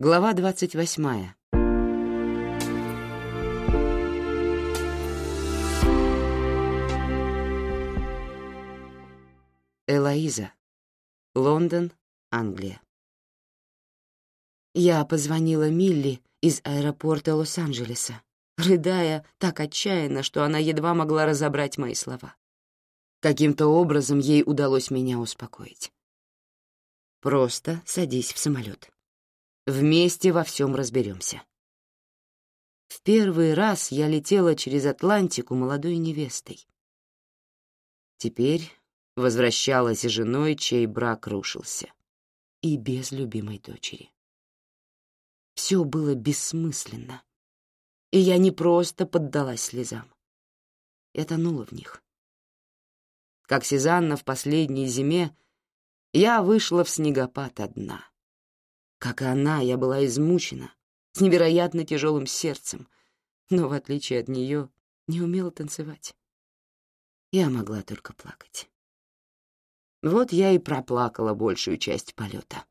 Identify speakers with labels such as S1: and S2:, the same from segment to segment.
S1: Глава двадцать восьмая. Элоиза. Лондон, Англия. Я позвонила Милли из аэропорта Лос-Анджелеса, рыдая так отчаянно, что она едва могла разобрать мои слова. Каким-то образом ей удалось меня успокоить. «Просто садись в самолет. Вместе во всем разберемся». В первый раз я летела через Атлантику молодой невестой. Теперь возвращалась женой, чей брак рушился, и без любимой дочери. Все было бессмысленно, и я не просто поддалась слезам. Я тонула в них. Как Сезанна в последней зиме, я вышла в снегопад одна. Как и она, я была измучена, с невероятно тяжелым сердцем, но, в отличие от нее, не умела танцевать. Я могла только плакать. Вот я и проплакала большую часть полета.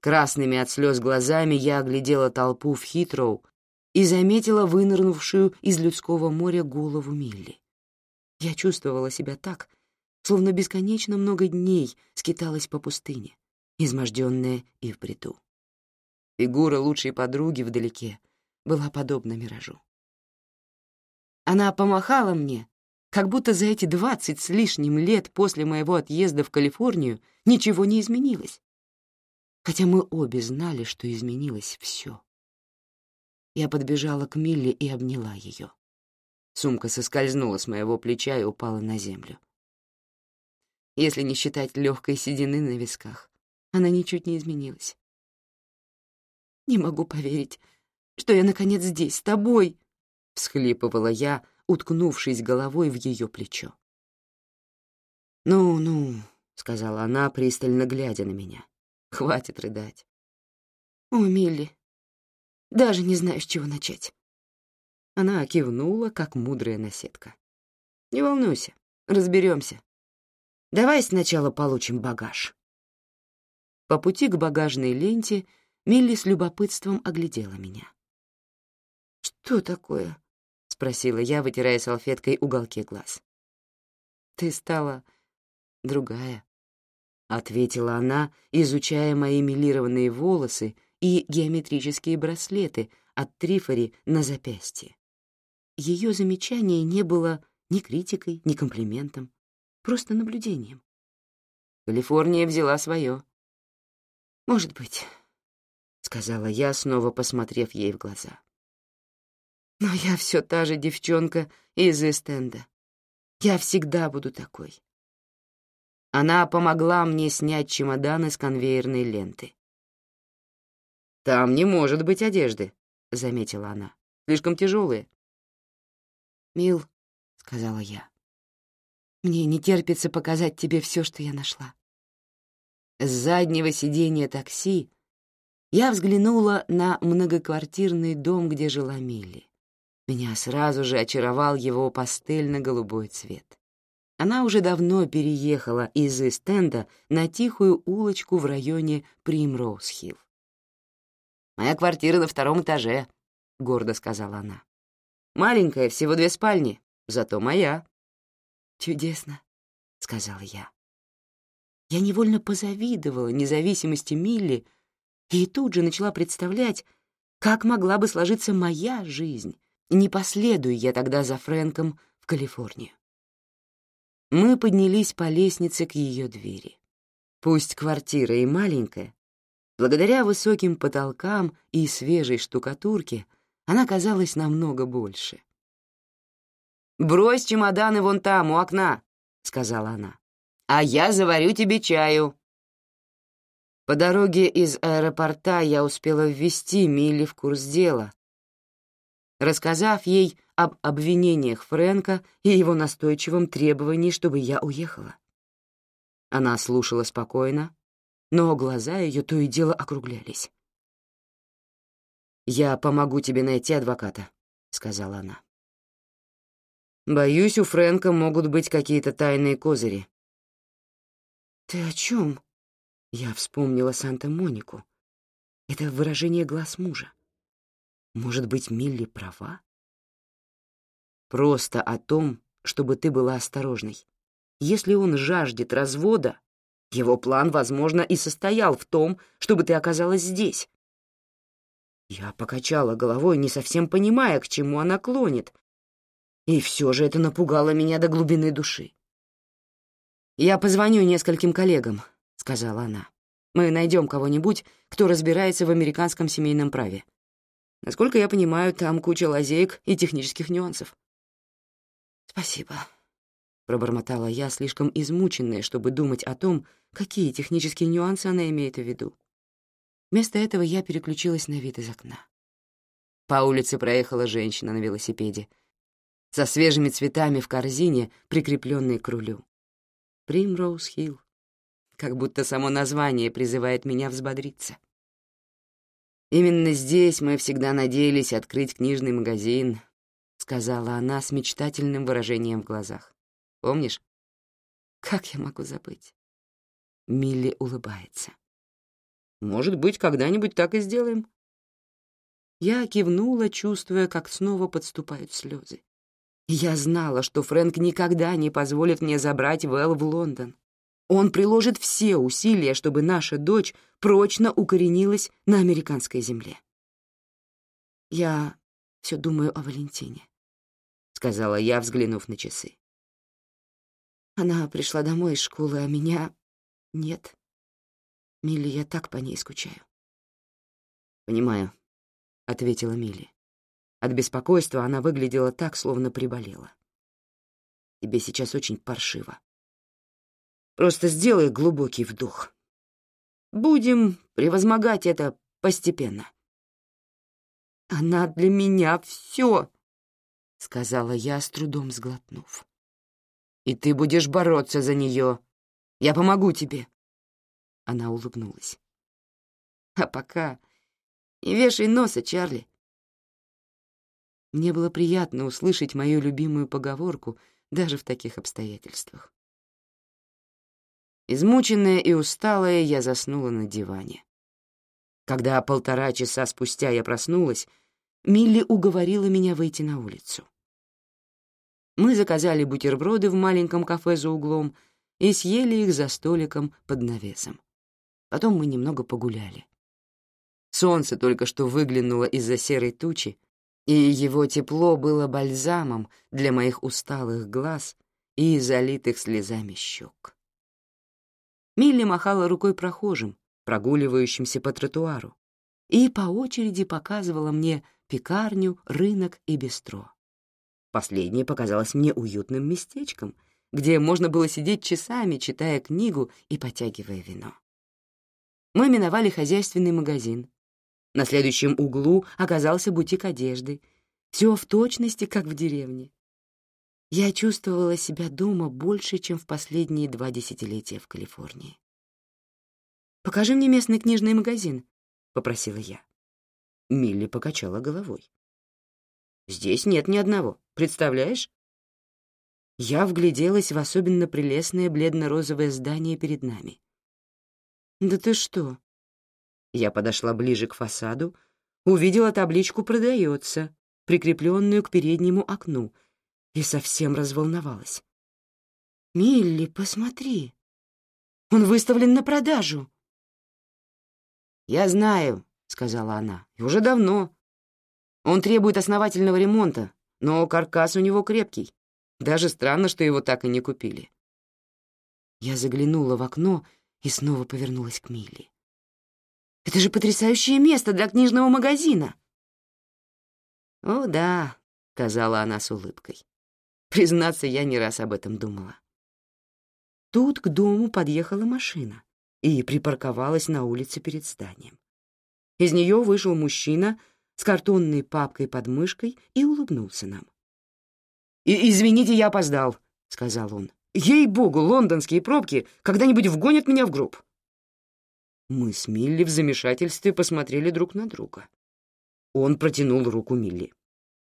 S1: Красными от слез глазами я оглядела толпу в Хитроу и заметила вынырнувшую из людского моря голову Милли. Я чувствовала себя так, словно бесконечно много дней скиталась по пустыне, изможденная и в бреду. Фигура лучшей подруги вдалеке была подобна миражу. Она помахала мне, как будто за эти двадцать с лишним лет после моего отъезда в Калифорнию ничего не изменилось. Хотя мы обе знали, что изменилось все. Я подбежала к Милле и обняла ее. Сумка соскользнула с моего плеча и упала на землю. Если не считать легкой седины на висках, она ничуть не изменилась. «Не могу поверить, что я, наконец, здесь, с тобой!» — всхлипывала я, уткнувшись головой в ее плечо. «Ну-ну», — сказала она, пристально глядя на меня. «Хватит рыдать». «О, Милли, даже не знаю, с чего начать». Она кивнула, как мудрая наседка. «Не волнуйся, разберемся. Давай сначала получим багаж». По пути к багажной ленте Милли с любопытством оглядела меня. «Что такое?» спросила я, вытирая салфеткой уголки глаз. «Ты стала другая», — ответила она, изучая мои милированные волосы и геометрические браслеты от трифори на запястье. Ее замечание не было ни критикой, ни комплиментом, просто наблюдением. Калифорния взяла свое. «Может быть», — сказала я, снова посмотрев ей в глаза. Но я все та же девчонка из Эстенда. Я всегда буду такой. Она помогла мне снять чемоданы с конвейерной ленты. «Там не может быть одежды», — заметила она. «Слишком тяжелые». «Мил», — сказала я, — «мне не терпится показать тебе все, что я нашла». С заднего сиденья такси я взглянула на многоквартирный дом, где жила Милли. Меня сразу же очаровал его пастельно-голубой цвет. Она уже давно переехала из Истенда на тихую улочку в районе Примроуз-Хилл. «Моя квартира на втором этаже», — гордо сказала она. «Маленькая, всего две спальни, зато моя». «Чудесно», — сказала я. Я невольно позавидовала независимости Милли и тут же начала представлять, как могла бы сложиться моя жизнь, не последую я тогда за Фрэнком в Калифорнию. Мы поднялись по лестнице к ее двери. Пусть квартира и маленькая, благодаря высоким потолкам и свежей штукатурке она казалась намного больше. «Брось чемоданы вон там, у окна», — сказала она. «А я заварю тебе чаю». По дороге из аэропорта я успела ввести Милли в курс дела, рассказав ей об обвинениях Фрэнка и его настойчивом требовании, чтобы я уехала. Она слушала спокойно, но глаза ее то и дело округлялись. «Я помогу тебе найти адвоката», — сказала она. «Боюсь, у Фрэнка могут быть какие-то тайные козыри». «Ты о чем?» Я вспомнила Санта-Монику. Это выражение глаз мужа. Может быть, Милли права? Просто о том, чтобы ты была осторожной. Если он жаждет развода, его план, возможно, и состоял в том, чтобы ты оказалась здесь. Я покачала головой, не совсем понимая, к чему она клонит. И все же это напугало меня до глубины души. «Я позвоню нескольким коллегам», — сказала она. «Мы найдем кого-нибудь, кто разбирается в американском семейном праве. Насколько я понимаю, там куча лазеек и технических нюансов». «Спасибо», — пробормотала я, слишком измученная, чтобы думать о том, какие технические нюансы она имеет в виду. Вместо этого я переключилась на вид из окна. По улице проехала женщина на велосипеде, со свежими цветами в корзине, прикрепленной к рулю. Примроуз Хилл. Как будто само название призывает меня взбодриться. «Именно здесь мы всегда надеялись открыть книжный магазин», — сказала она с мечтательным выражением в глазах. «Помнишь?» «Как я могу забыть?» Милли улыбается. «Может быть, когда-нибудь так и сделаем?» Я кивнула, чувствуя, как снова подступают слезы. Я знала, что Фрэнк никогда не позволит мне забрать Вэл в Лондон. Он приложит все усилия, чтобы наша дочь прочно укоренилась на американской земле. «Я все думаю о Валентине», — сказала я, взглянув на часы. Она пришла домой из школы, а меня нет. Милли, я так по ней скучаю. «Понимаю», — ответила Милли. От беспокойства она выглядела так, словно приболела. «Тебе сейчас очень паршиво. Просто сделай глубокий вдох. Будем превозмогать это постепенно». «Она для меня все», — сказала я, с трудом сглотнув. «И ты будешь бороться за нее», я помогу тебе. Она улыбнулась. А пока не вешай носа, Чарли. Мне было приятно услышать мою любимую поговорку даже в таких обстоятельствах. Измученная и усталая, я заснула на диване. Когда полтора часа спустя я проснулась, Милли уговорила меня выйти на улицу. Мы заказали бутерброды в маленьком кафе за углом — и съели их за столиком под навесом. Потом мы немного погуляли. Солнце только что выглянуло из-за серой тучи, и его тепло было бальзамом для моих усталых глаз и залитых слезами щек. Милли махала рукой прохожим, прогуливающимся по тротуару, и по очереди показывала мне пекарню, рынок и бистро. Последнее показалось мне уютным местечком — где можно было сидеть часами, читая книгу и потягивая вино. Мы миновали хозяйственный магазин. На следующем углу оказался бутик одежды. Все в точности, как в деревне. Я чувствовала себя дома больше, чем в последние два десятилетия в Калифорнии. «Покажи мне местный книжный магазин», — попросила я. Милли покачала головой. «Здесь нет ни одного, представляешь? Я вгляделась в особенно прелестное бледно-розовое здание перед нами. «Да ты что?» Я подошла ближе к фасаду, увидела табличку «Продается», прикрепленную к переднему окну, и совсем разволновалась. «Милли, посмотри! Он выставлен на продажу!» «Я знаю», — сказала она, — «и уже давно. Он требует основательного ремонта, но каркас у него крепкий. Даже странно, что его так и не купили. Я заглянула в окно и снова повернулась к Милли. «Это же потрясающее место для книжного магазина!» «О, да», — сказала она с улыбкой. Признаться, я не раз об этом думала. Тут к дому подъехала машина и припарковалась на улице перед зданием. Из нее вышел мужчина с картонной папкой под мышкой и улыбнулся нам. И «Извините, я опоздал», — сказал он. «Ей-богу, лондонские пробки когда-нибудь вгонят меня в гроб». Мы с Милли в замешательстве посмотрели друг на друга. Он протянул руку Милли.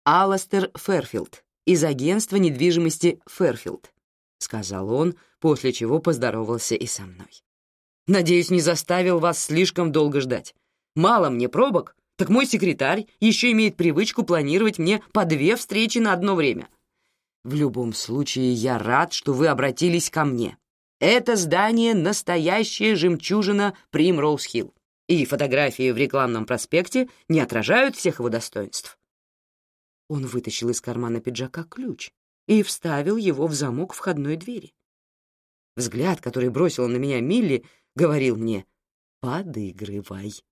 S1: «Аластер Ферфилд из агентства недвижимости Ферфилд», — сказал он, после чего поздоровался и со мной. «Надеюсь, не заставил вас слишком долго ждать. Мало мне пробок, так мой секретарь еще имеет привычку планировать мне по две встречи на одно время. В любом случае, я рад, что вы обратились ко мне. Это здание — настоящая жемчужина Примроуз-Хилл, и фотографии в рекламном проспекте не отражают всех его достоинств. Он вытащил из кармана пиджака ключ и вставил его в замок входной двери. Взгляд, который бросила на меня Милли, говорил мне «подыгрывай».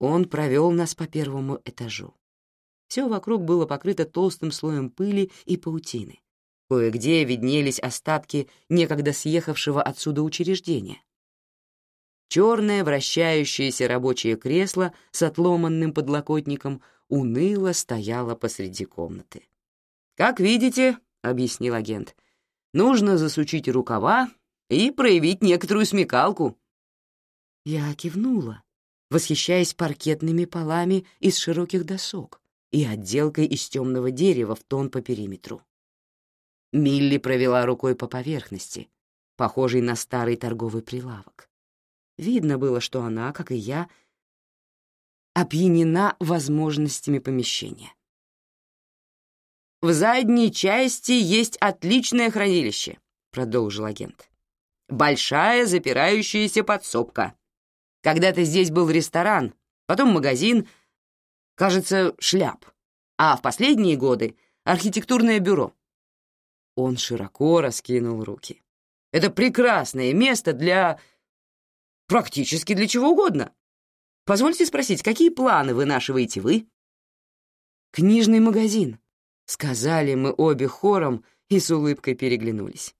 S1: Он провел нас по первому этажу. Все вокруг было покрыто толстым слоем пыли и паутины. Кое-где виднелись остатки некогда съехавшего отсюда учреждения. Черное вращающееся рабочее кресло с отломанным подлокотником уныло стояло посреди комнаты. «Как видите», — объяснил агент, — «нужно засучить рукава и проявить некоторую смекалку». Я кивнула, восхищаясь паркетными полами из широких досок и отделкой из темного дерева в тон по периметру. Милли провела рукой по поверхности, похожей на старый торговый прилавок. Видно было, что она, как и я, опьянена возможностями помещения. «В задней части есть отличное хранилище», — продолжил агент. «Большая запирающаяся подсобка. Когда-то здесь был ресторан, потом магазин, кажется, шляп, а в последние годы — архитектурное бюро. Он широко раскинул руки. «Это прекрасное место для... практически для чего угодно. Позвольте спросить, какие планы вынашиваете вы?» «Книжный магазин», — сказали мы обе хором и с улыбкой переглянулись.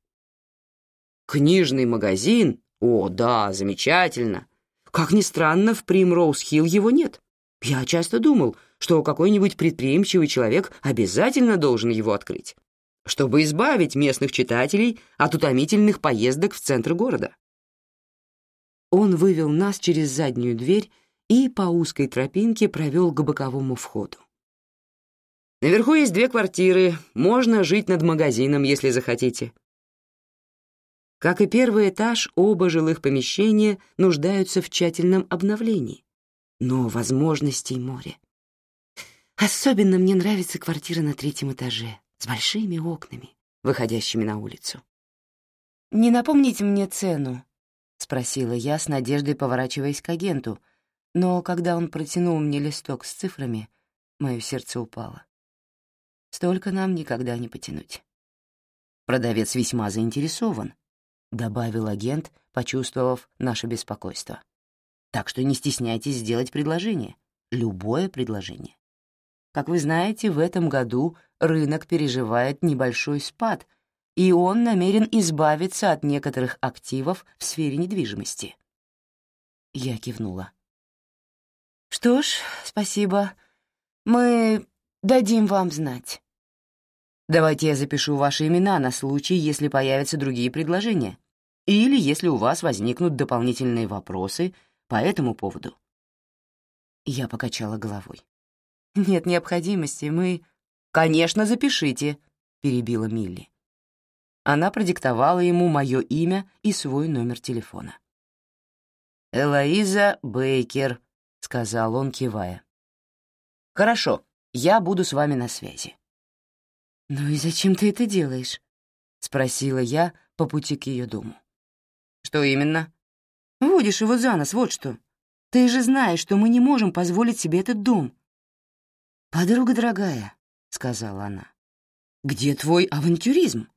S1: «Книжный магазин? О, да, замечательно. Как ни странно, в Примроуз-Хилл его нет. Я часто думал, что какой-нибудь предприимчивый человек обязательно должен его открыть чтобы избавить местных читателей от утомительных поездок в центр города. Он вывел нас через заднюю дверь и по узкой тропинке провел к боковому входу. Наверху есть две квартиры, можно жить над магазином, если захотите. Как и первый этаж, оба жилых помещения нуждаются в тщательном обновлении, но возможностей море. Особенно мне нравится квартира на третьем этаже, с большими окнами, выходящими на улицу. «Не напомните мне цену?» — спросила я с надеждой, поворачиваясь к агенту, но когда он протянул мне листок с цифрами, мое сердце упало. Столько нам никогда не потянуть. Продавец весьма заинтересован, — добавил агент, почувствовав наше беспокойство. Так что не стесняйтесь сделать предложение, любое предложение. Как вы знаете, в этом году рынок переживает небольшой спад, и он намерен избавиться от некоторых активов в сфере недвижимости. Я кивнула. «Что ж, спасибо. Мы дадим вам знать. Давайте я запишу ваши имена на случай, если появятся другие предложения, или если у вас возникнут дополнительные вопросы по этому поводу». Я покачала головой. «Нет необходимости, мы...» «Конечно, запишите», — перебила Милли. Она продиктовала ему мое имя и свой номер телефона. «Элоиза Бейкер», — сказал он, кивая. «Хорошо, я буду с вами на связи». «Ну и зачем ты это делаешь?» — спросила я по пути к ее дому. «Что именно?» «Водишь его за нос, вот что. Ты же знаешь, что мы не можем позволить себе этот дом». «Подруга дорогая, сказала она. «Где твой авантюризм?»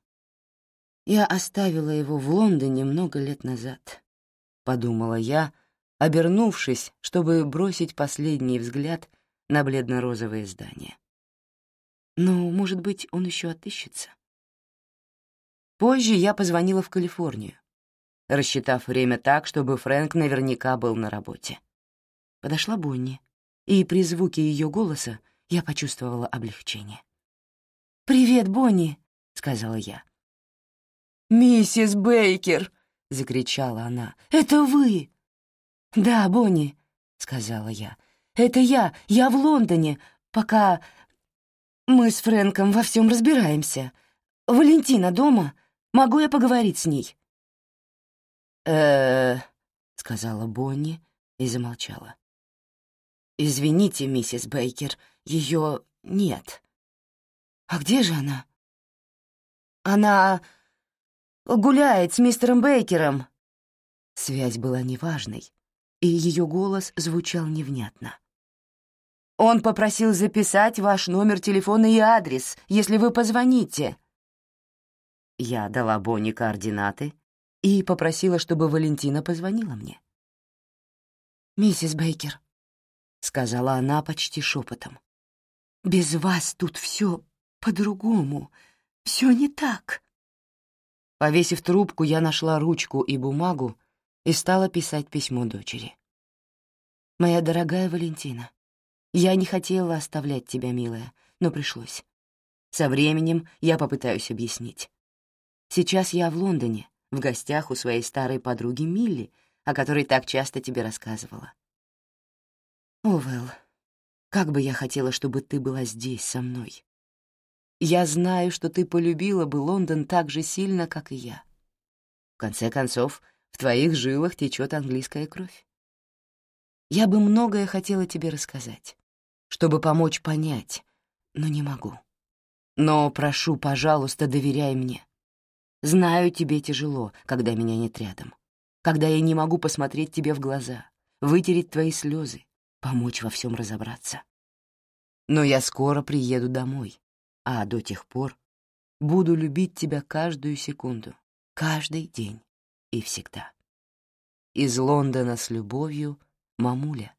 S1: «Я оставила его в Лондоне много лет назад», — подумала я, обернувшись, чтобы бросить последний взгляд на бледно-розовое здание. Но, может быть, он еще отыщется. Позже я позвонила в Калифорнию, рассчитав время так, чтобы Фрэнк наверняка был на работе. Подошла Бонни, и при звуке ее голоса я почувствовала облегчение. «Привет, Бонни», — сказала я. «Миссис Бейкер!» — закричала она. «Это вы!» «Да, Бонни», — сказала я. «Это я, я в Лондоне, пока мы с Фрэнком во всем разбираемся. Валентина дома? Могу я поговорить с ней?» «Э-э», сказала Бонни и замолчала. «Извините, миссис Бейкер, ее нет». «А где же она?» «Она гуляет с мистером Бейкером». Связь была неважной, и ее голос звучал невнятно. «Он попросил записать ваш номер телефона и адрес, если вы позвоните». Я дала Бонни координаты и попросила, чтобы Валентина позвонила мне. «Миссис Бейкер», — сказала она почти шепотом, — «без вас тут все по-другому, все не так». Повесив трубку, я нашла ручку и бумагу и стала писать письмо дочери. «Моя дорогая Валентина, я не хотела оставлять тебя, милая, но пришлось. Со временем я попытаюсь объяснить. Сейчас я в Лондоне, в гостях у своей старой подруги Милли, о которой так часто тебе рассказывала. О, Вэл, как бы я хотела, чтобы ты была здесь со мной. Я знаю, что ты полюбила бы Лондон так же сильно, как и я. В конце концов, в твоих жилах течет английская кровь. Я бы многое хотела тебе рассказать, чтобы помочь понять, но не могу. Но прошу, пожалуйста, доверяй мне. Знаю, тебе тяжело, когда меня нет рядом, когда я не могу посмотреть тебе в глаза, вытереть твои слезы, помочь во всем разобраться. Но я скоро приеду домой, а до тех пор буду любить тебя каждую секунду, каждый день и всегда. Из Лондона с любовью, мамуля.